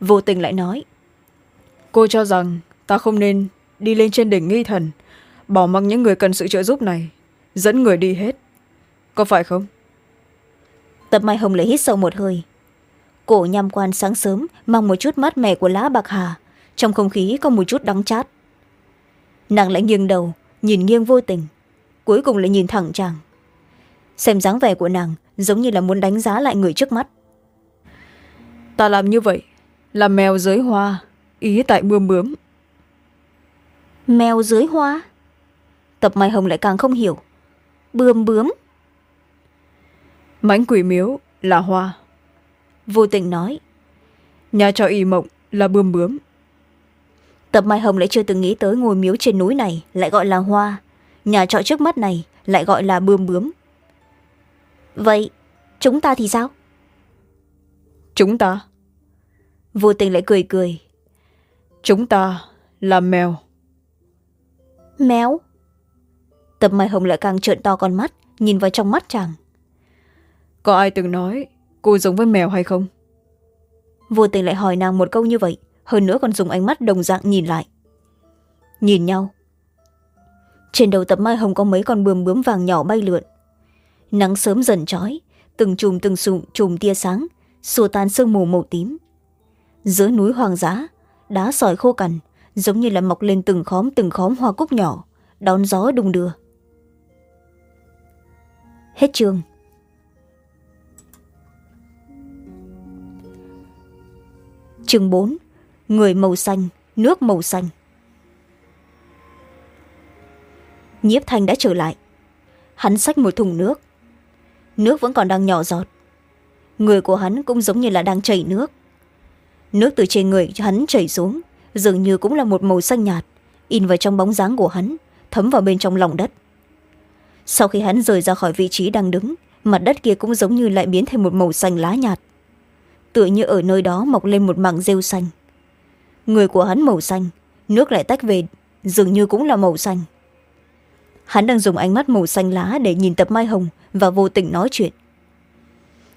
Vô tình lại nói cô cho rằng ta không nên đi lên trên đỉnh nghi thần. Bỏ mặc những người cần sự trợ giúp này dẫn người đi hết. Có phải không? Tập mai hồng lại hít sâu một hơi. Cổ nham quan sáng sớm mang một chút mát mẻ của lá bạc hà trong không khí có một chút đắng chát. Nàng lại nghiêng đầu nhìn nghiêng vô tình cuối cùng lại nhìn thẳng chàng. Xem dáng vẻ của nàng giống như là muốn đánh giá lại người trước mắt. Ta làm như vậy là mèo dưới hoa ý tại bươm bướm mèo dưới hoa. Tập mai hồng lại càng không hiểu. Bươm bướm. Mãnh quỷ miếu là hoa. Vô tình nói. Nhà trọ y mộng là bươm bướm. Tập mai hồng lại chưa từng nghĩ tới ngôi miếu trên núi này lại gọi là hoa. Nhà trọ trước mắt này lại gọi là bươm bướm. Vậy chúng ta thì sao? Chúng ta. Vô tình lại cười cười. Chúng ta là mèo mèo tập mai hồng lại càng trợn to con mắt nhìn vào trong mắt chàng. Có ai từng nói cô giống với mèo hay không? Vô tình lại hỏi nàng một câu như vậy hơn nữa còn dùng ánh mắt đồng dạng nhìn lại. Nhìn nhau. Trên đầu tập mai hồng có mấy con bướm bướm vàng nhỏ bay lượn. Nắng sớm dần trói từng chùm từng sụm chùm tia sáng xua tan sương mù màu tím. Giữa núi hoang dã đá sỏi khô cằn giống như là mọc lên từng khóm từng khóm hoa cúc nhỏ, đón gió đung đưa. Hết chương. Chương bốn, người màu xanh, nước màu xanh. Nhiếp thanh đã trở lại. Hắn xách một thùng nước. Nước vẫn còn đang nhỏ giọt. Người của hắn cũng giống như là đang chảy nước. Nước từ trên người hắn chảy xuống dường như cũng là một màu xanh nhạt, in vào trong bóng dáng của hắn, thấm vào bên trong lòng đất. Sau khi hắn rời ra khỏi vị trí đang đứng, mặt đất kia cũng giống như lại biến thành một màu xanh lá nhạt. Tựa như ở nơi đó mọc lên một mảng rêu xanh. Người của hắn màu xanh, nước lại tách về, dường như cũng là màu xanh. Hắn đang dùng ánh mắt màu xanh lá để nhìn tập mai hồng và vô tình nói chuyện.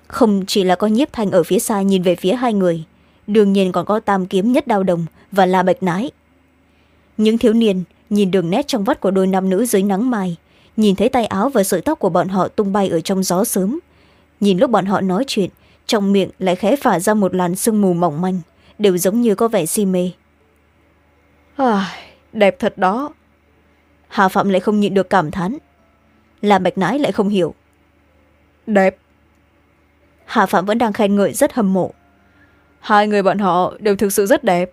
Không chỉ là có nhiếp thanh ở phía xa nhìn về phía hai người, đương nhiên còn có tam kiếm nhất đao đồng và la bạch nái những thiếu niên nhìn đường nét trong vắt của đôi nam nữ dưới nắng mai nhìn thấy tay áo và sợi tóc của bọn họ tung bay ở trong gió sớm. Nhìn lúc bọn họ nói chuyện trong miệng lại khẽ phả ra một làn sương mù mỏng manh đều giống như có vẻ si mê. À, đẹp thật đó. Hà phạm lại không nhịn được cảm thán. Là bạch nái lại không hiểu. Đẹp. Hà phạm vẫn đang khen ngợi rất hâm mộ. Hai người bọn họ đều thực sự rất đẹp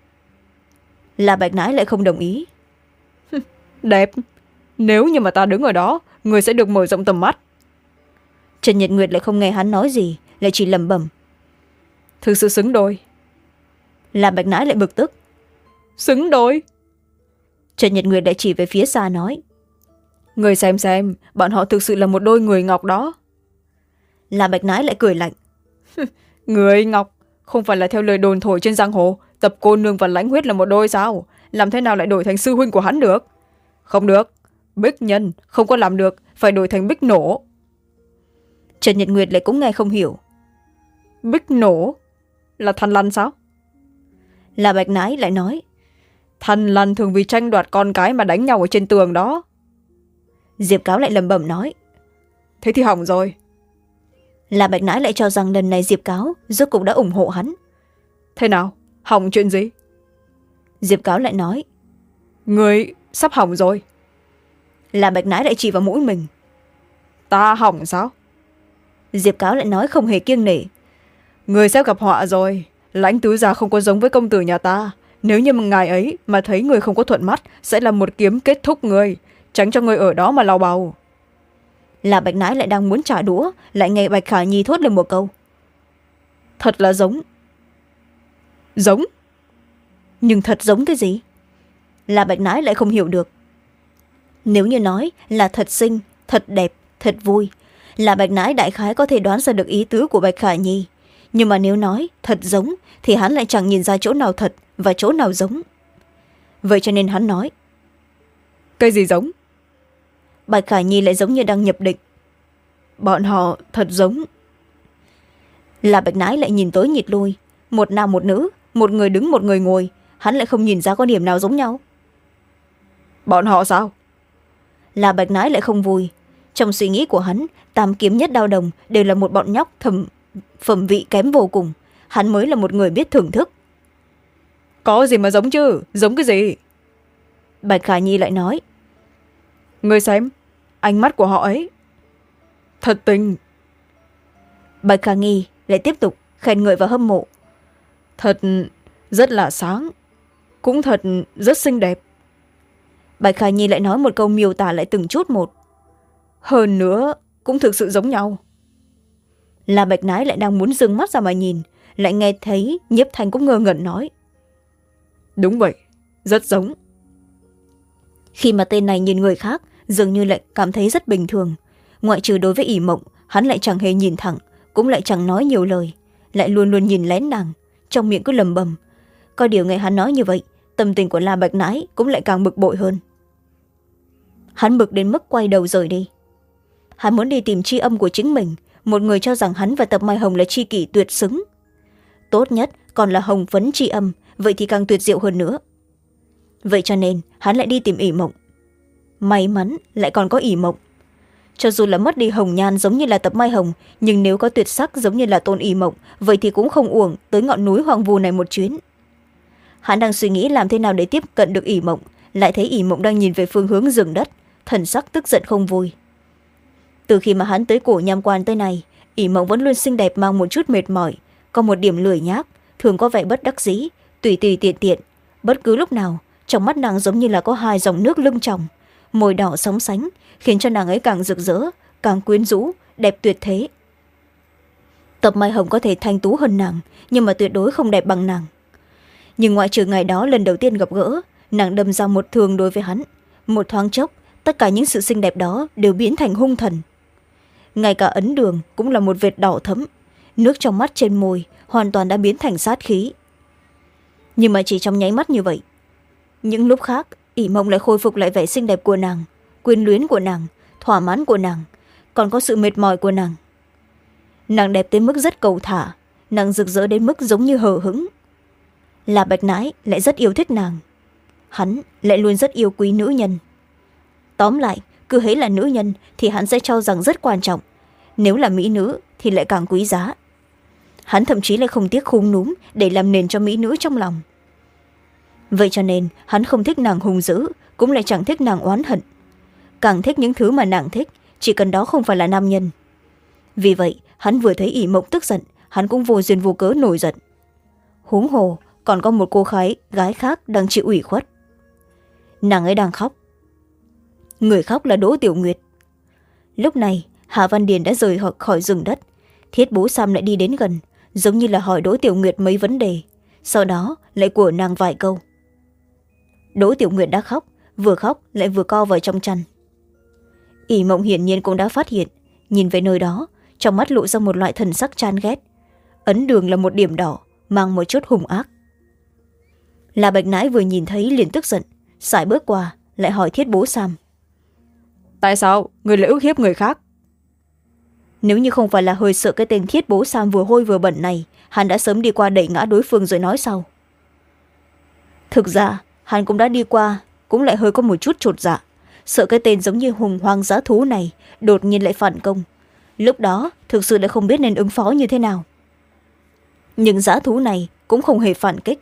là bạch nái lại không đồng ý. (laughs) Đẹp. Nếu như mà ta đứng ở đó người sẽ được mở rộng tầm mắt. Trần nhật nguyệt lại không nghe hắn nói gì lại chỉ lẩm bẩm. Thực sự xứng đôi. Làm bạch nãi lại bực tức. Xứng đôi. Trần nhật nguyệt lại chỉ về phía xa nói. Người xem xem bọn họ thực sự là một đôi người ngọc đó. Làm bạch nãi lại cười lạnh. (laughs) Người ngọc không phải là theo lời đồn thổi trên giang hồ tập cô nương và lãnh huyết là một đôi sao? Làm thế nào lại đổi thành sư huynh của hắn được? Không được. Bích nhân không có làm được phải đổi thành bích nổ. Trần nhật nguyệt lại cũng nghe không hiểu. Bích nổ là thần lằn sao? Là bạch nái lại nói. Thần lằn thường vì tranh đoạt con cái mà đánh nhau ở trên tường đó. Diệp cáo lại lầm bẩm nói. Thế thì hỏng rồi. Là bạch nãi lại cho rằng lần này diệp cáo rốt cục đã ủng hộ hắn. Thế nào hỏng chuyện gì? Diệp cáo lại nói. Người sắp hỏng rồi. Là bạch nãi lại chỉ vào mũi mình. Ta hỏng sao? Diệp cáo lại nói không hề kiêng nể. Người sẽ gặp họa rồi. Lãnh tứ gia không có giống với công tử nhà ta. Nếu như ngài ấy mà thấy người không có thuận mắt sẽ là một kiếm kết thúc người. Tránh cho người ở đó mà lao bầu là bạch nãi lại đang muốn trả đũa lại nghe bạch khả nhi thốt lên một câu. Thật là giống giống. Nhưng thật giống cái gì? Là bạch nãi lại không hiểu được. Nếu như nói là thật xinh thật đẹp thật vui là bạch nãi đại khái có thể đoán ra được ý tứ của bạch khả nhi. Nhưng mà nếu nói thật giống thì hắn lại chẳng nhìn ra chỗ nào thật và chỗ nào giống. Vậy cho nên hắn nói cái gì giống? Bạch khả nhi lại giống như đang nhập định. Bọn họ thật giống. Là bạch nãi lại nhìn tới nhịt lui một nam một nữ một người đứng một người ngồi. Hắn lại không nhìn ra có điểm nào giống nhau. Bọn họ sao? Là bạch nãi lại không vui. Trong suy nghĩ của hắn tam kiếm nhất đao đồng đều là một bọn nhóc thầm phẩm vị kém vô cùng. Hắn mới là một người biết thưởng thức. Có gì mà giống chứ? Giống cái gì? Bạch khả nhi lại nói. Người xem ánh mắt của họ ấy. Thật tình. Bạch khả nghi lại tiếp tục khen ngợi và hâm mộ thật rất là sáng, cũng thật rất xinh đẹp. Bạch khả nhi lại nói một câu miêu tả lại từng chút một. Hơn nữa, cũng thực sự giống nhau. Là bạch nái lại đang muốn dừng mắt ra mà nhìn, lại nghe thấy nhiếp thanh cũng ngơ ngẩn nói. Đúng vậy, rất giống. Khi mà tên này nhìn người khác, dường như lại cảm thấy rất bình thường. Ngoại trừ đối với ỷ mộng, hắn lại chẳng hề nhìn thẳng, cũng lại chẳng nói nhiều lời, lại luôn luôn nhìn lén nàng trong miệng cứ lầm bầm. Có điều nghe hắn nói như vậy, tâm tình của la bạch Nãi cũng lại càng bực bội hơn. Hắn bực đến mức quay đầu rời đi. Hắn muốn đi tìm tri âm của chính mình, một người cho rằng hắn và tập mai hồng là tri kỷ tuyệt xứng. Tốt nhất còn là hồng phấn tri âm, vậy thì càng tuyệt diệu hơn nữa. Vậy cho nên hắn lại đi tìm ỷ mộng. May mắn lại còn có ỷ mộng cho dù là mất đi hồng nhan giống như là tập mai hồng, nhưng nếu có tuyệt sắc giống như là tôn y mộng, vậy thì cũng không uổng tới ngọn núi hoang vu này một chuyến. Hắn đang suy nghĩ làm thế nào để tiếp cận được ỉ mộng, lại thấy ỉ mộng đang nhìn về phương hướng rừng đất, thần sắc tức giận không vui. Từ khi mà hắn tới cổ nham quan tới này ỉ mộng vẫn luôn xinh đẹp mang một chút mệt mỏi, có một điểm lười nhác, thường có vẻ bất đắc dĩ, tùy tùy tiện tiện. Bất cứ lúc nào, trong mắt nàng giống như là có hai dòng nước lưng tròng, môi đỏ sóng sánh khiến cho nàng ấy càng rực rỡ, càng quyến rũ, đẹp tuyệt thế. Tập mai hồng có thể thanh tú hơn nàng, nhưng mà tuyệt đối không đẹp bằng nàng. Nhưng ngoại trừ ngày đó lần đầu tiên gặp gỡ, nàng đâm ra một thường đối với hắn. Một thoáng chốc, tất cả những sự xinh đẹp đó đều biến thành hung thần. Ngay cả ấn đường cũng là một vệt đỏ thấm nước trong mắt trên môi hoàn toàn đã biến thành sát khí. Nhưng mà chỉ trong nháy mắt như vậy, những lúc khác, ỷ mộng lại khôi phục lại vẻ xinh đẹp của nàng quyến luyến của nàng, thỏa mãn của nàng, còn có sự mệt mỏi của nàng. Nàng đẹp tới mức rất cầu thả, nàng rực rỡ đến mức giống như hờ hững. Là bạch nãi lại rất yêu thích nàng. Hắn lại luôn rất yêu quý nữ nhân. Tóm lại, cứ hễ là nữ nhân thì hắn sẽ cho rằng rất quan trọng, nếu là mỹ nữ thì lại càng quý giá. Hắn thậm chí lại không tiếc khung núm để làm nền cho mỹ nữ trong lòng. Vậy cho nên hắn không thích nàng hung dữ, cũng lại chẳng thích nàng oán hận càng thích những thứ mà nàng thích, chỉ cần đó không phải là nam nhân. Vì vậy, hắn vừa thấy ỷ mộng tức giận, hắn cũng vô duyên vô cớ nổi giận. Huống hồ, còn có một cô gái gái khác đang chịu ủy khuất. Nàng ấy đang khóc. Người khóc là đỗ tiểu nguyệt. Lúc này, hà văn điền đã rời khỏi rừng đất. Thiết bố sam lại đi đến gần, giống như là hỏi đỗ tiểu nguyệt mấy vấn đề. Sau đó, lại của nàng vài câu. Đỗ tiểu nguyệt đã khóc, vừa khóc lại vừa co vào trong chăn ỷ mộng hiển nhiên cũng đã phát hiện. Nhìn về nơi đó trong mắt lộ ra một loại thần sắc chan ghét. Ấn đường là một điểm đỏ mang một chút hùng ác. Là bạch nãi vừa nhìn thấy liền tức giận sải bước qua lại hỏi thiết bố sam. Tại sao? Người lại ức hiếp người khác. Nếu như không phải là hơi sợ cái tên thiết bố sam vừa hôi vừa bẩn này hắn đã sớm đi qua đẩy ngã đối phương rồi nói sau. Thực ra hắn cũng đã đi qua cũng lại hơi có một chút chột dạ sợ cái tên giống như hùng hoang giá thú này đột nhiên lại phản công. Lúc đó thực sự lại không biết nên ứng phó như thế nào. Nhưng giá thú này cũng không hề phản kích.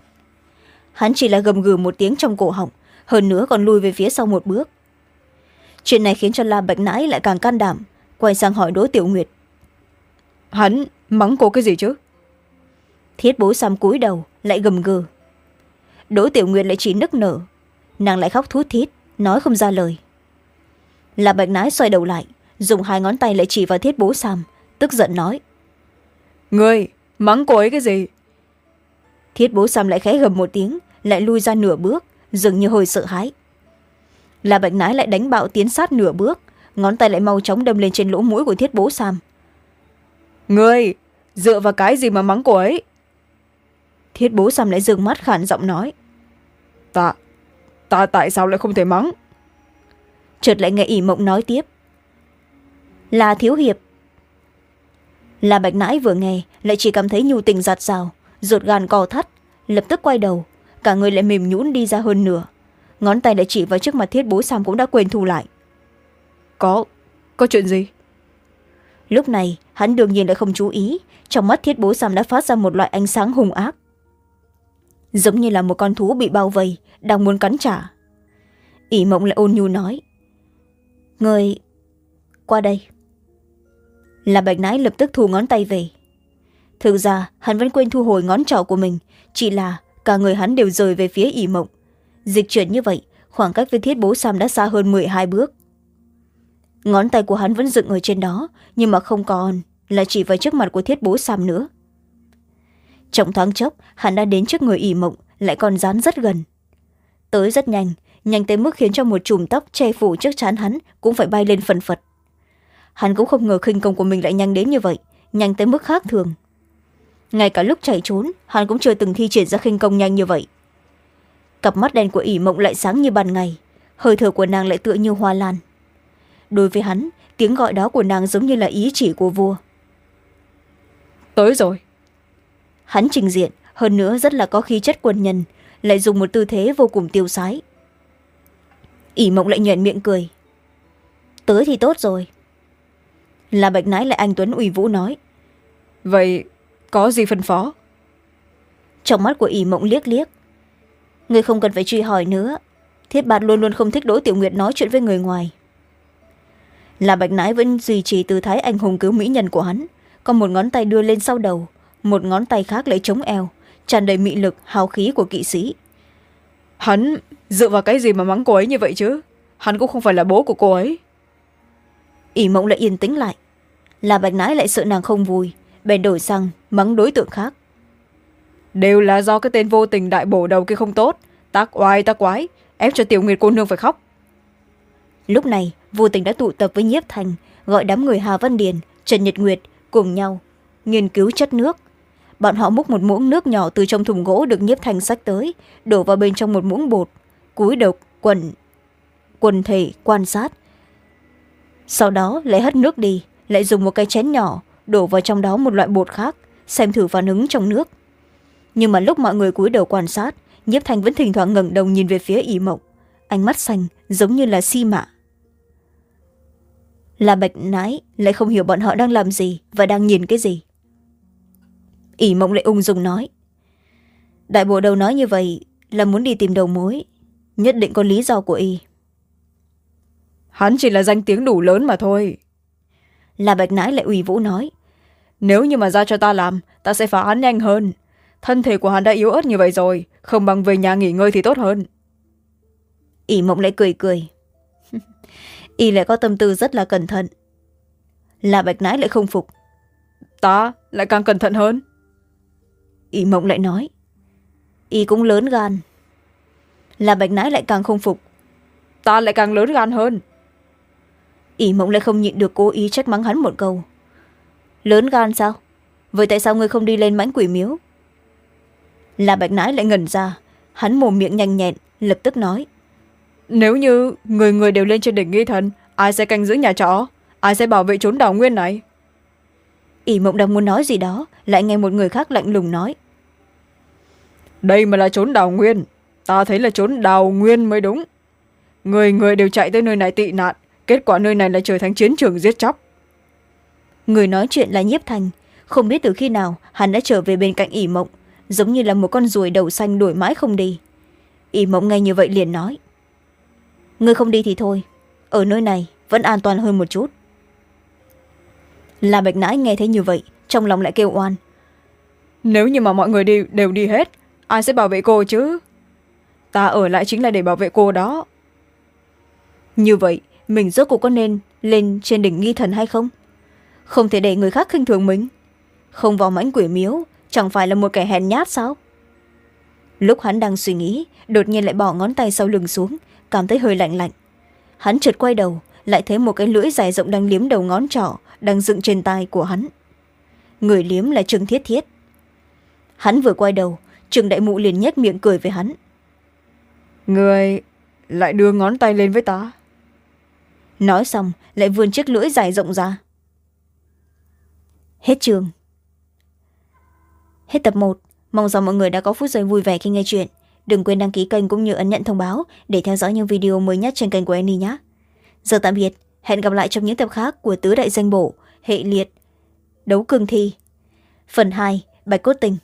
Hắn chỉ là gầm gừ một tiếng trong cổ họng hơn nữa còn lui về phía sau một bước. Chuyện này khiến cho la bạch nãi lại càng can đảm quay sang hỏi đỗ tiểu nguyệt. Hắn mắng cô cái gì chứ? Thiết bố sam cúi đầu lại gầm gừ. Đỗ tiểu nguyệt lại chỉ nức nở. Nàng lại khóc thút thít nói không ra lời là bạch nái xoay đầu lại dùng hai ngón tay lại chỉ vào thiết bố sam tức giận nói. Người mắng cô ấy cái gì? Thiết bố sam lại khẽ gầm một tiếng lại lui ra nửa bước dường như hồi sợ hãi. Là bạch nái lại đánh bạo tiến sát nửa bước ngón tay lại mau chóng đâm lên trên lỗ mũi của thiết bố sam. Người dựa vào cái gì mà mắng cô ấy? Thiết bố sam lại dừng mắt khản giọng nói. Ta ta tại sao lại không thể mắng chợt lại nghe ỉ mộng nói tiếp. Là thiếu hiệp. Là bạch nãi vừa nghe lại chỉ cảm thấy nhu tình giạt rào ruột gan co thắt lập tức quay đầu cả người lại mềm nhũn đi ra hơn nửa. Ngón tay lại chỉ vào trước mặt thiết bố sam cũng đã quên thu lại. Có có chuyện gì? Lúc này hắn đương nhiên lại không chú ý trong mắt thiết bố sam đã phát ra một loại ánh sáng hung ác. Giống như là một con thú bị bao vây đang muốn cắn trả. Ỷ mộng lại ôn nhu nói người qua đây. Là bạch nãi lập tức thu ngón tay về. Thực ra, hắn vẫn quên thu hồi ngón trỏ của mình, chỉ là cả người hắn đều rời về phía ỉ mộng. Dịch chuyển như vậy, khoảng cách với thiết bố sam đã xa hơn m hai bước. Ngón tay của hắn vẫn dựng ở trên đó, nhưng mà không còn là chỉ vào trước mặt của thiết bố sam nữa. Trong thoáng chốc, hắn đã đến trước người ỉ mộng, lại còn dán rất gần. Tới rất nhanh nhanh tới mức khiến cho một chùm tóc che phủ trước chán hắn cũng phải bay lên phần phật. Hắn cũng không ngờ khinh công của mình lại nhanh đến như vậy nhanh tới mức khác thường. Ngay cả lúc chạy trốn hắn cũng chưa từng thi triển ra khinh công nhanh như vậy. Cặp mắt đen của ỉ mộng lại sáng như ban ngày hơi thở của nàng lại tựa như hoa lan. Đối với hắn tiếng gọi đó của nàng giống như là ý chỉ của vua. Tới rồi. Hắn trình diện hơn nữa rất là có khí chất quân nhân lại dùng một tư thế vô cùng tiêu sái ỷ mộng lại nhuận miệng cười. Tới thì tốt rồi. Là bạch nãi lại anh tuấn ủy vũ nói. Vậy có gì phân phó? Trong mắt của ỷ mộng liếc liếc. Người không cần phải truy hỏi nữa. Thiết bạt luôn luôn không thích đỗ tiểu nguyệt nói chuyện với người ngoài. Là bạch nãi vẫn duy trì tư thái anh hùng cứu mỹ nhân của hắn. Còn một ngón tay đưa lên sau đầu một ngón tay khác lấy chống eo tràn đầy mị lực hào khí của kỵ sĩ hắn dựa vào cái gì mà mắng cô ấy như vậy chứ? Hắn cũng không phải là bố của cô ấy. Ỷ mộng lại yên tĩnh lại. Là bạch nãi lại sợ nàng không vui bèn đổi sang mắng đối tượng khác. Đều là do cái tên vô tình đại bổ đầu kia không tốt. Tác oai tác quái ép cho tiểu nguyệt cô nương phải khóc. Lúc này vô tình đã tụ tập với nhiếp thành gọi đám người hà văn điền trần nhật nguyệt cùng nhau nghiên cứu chất nước bọn họ múc một muỗng nước nhỏ từ trong thùng gỗ được nhiếp thành sách tới, đổ vào bên trong một muỗng bột, cúi đầu quần quần thể quan sát. Sau đó lại hất nước đi, lại dùng một cái chén nhỏ, đổ vào trong đó một loại bột khác, xem thử phản ứng trong nước. Nhưng mà lúc mọi người cúi đầu quan sát, nhiếp thành vẫn thỉnh thoảng ngẩng đầu nhìn về phía ỷ mộng. Ánh mắt xanh, giống như là si mạ. Là bạch nái lại không hiểu bọn họ đang làm gì và đang nhìn cái gì ỷ mộng lại ung dung nói. Đại bộ đầu nói như vậy là muốn đi tìm đầu mối nhất định có lý do của y. Hắn chỉ là danh tiếng đủ lớn mà thôi. Là bạch nãi lại ủy vũ nói. Nếu như mà ra cho ta làm ta sẽ phá hắn nhanh hơn. Thân thể của hắn đã yếu ớt như vậy rồi không bằng về nhà nghỉ ngơi thì tốt hơn. Ỷ mộng lại cười cười. (laughs) Y lại có tâm tư rất là cẩn thận. Là bạch nãi lại không phục. Ta lại càng cẩn thận hơn ỷ mộng lại nói. Y cũng lớn gan. Là bạch nãi lại càng không phục. Ta lại càng lớn gan hơn. Ỷ mộng lại không nhịn được cố ý trách mắng hắn một câu. Lớn gan sao? Vậy tại sao ngươi không đi lên mãnh quỷ miếu? Là bạch nãi lại ngẩn ra. Hắn mồm miệng nhanh nhẹn lập tức nói. Nếu như người người đều lên trên đỉnh nghi thần ai sẽ canh giữ nhà trọ? Ai sẽ bảo vệ trốn đảo nguyên này? Ỷ mộng đang muốn nói gì đó lại nghe một người khác lạnh lùng nói đây mà là trốn đảo nguyên. Ta thấy là trốn đào nguyên mới đúng. Người người đều chạy tới nơi này tị nạn. Kết quả nơi này lại trở thành chiến trường giết chóc. Người nói chuyện là nhiếp thành. Không biết từ khi nào hắn đã trở về bên cạnh ỷ mộng giống như là một con ruồi đầu xanh đuổi mãi không đi. Ỷ mộng nghe như vậy liền nói. Người không đi thì thôi. Ở nơi này vẫn an toàn hơn một chút. Là bạch nãi nghe thấy như vậy trong lòng lại kêu oan. Nếu như mà mọi người đi, đều đi hết ai sẽ bảo vệ cô chứ? Ta ở lại chính là để bảo vệ cô đó. Như vậy, mình rốt cuộc có nên lên trên đỉnh nghi thần hay không? Không thể để người khác khinh thường mình. Không vào mãnh quỷ miếu, chẳng phải là một kẻ hèn nhát sao? Lúc hắn đang suy nghĩ, đột nhiên lại bỏ ngón tay sau lưng xuống, cảm thấy hơi lạnh lạnh. Hắn chợt quay đầu, lại thấy một cái lưỡi dài rộng đang liếm đầu ngón trỏ đang dựng trên tai của hắn. Người liếm là trương thiết thiết. Hắn vừa quay đầu trương đại mụ liền nhếch miệng cười với hắn. Người lại đưa ngón tay lên với ta? Nói xong lại vươn chiếc lưỡi dài rộng ra. Hết trường. Hết tập một mong rằng mọi người đã có phút giây vui vẻ khi nghe chuyện. Đừng quên đăng ký kênh cũng như ấn nhận thông báo để theo dõi những video mới nhất trên kênh của Annie nhé. Giờ tạm biệt hẹn gặp lại trong những tập khác của tứ đại danh bổ hệ liệt đấu cương thi. Phần hai bạch cốt tình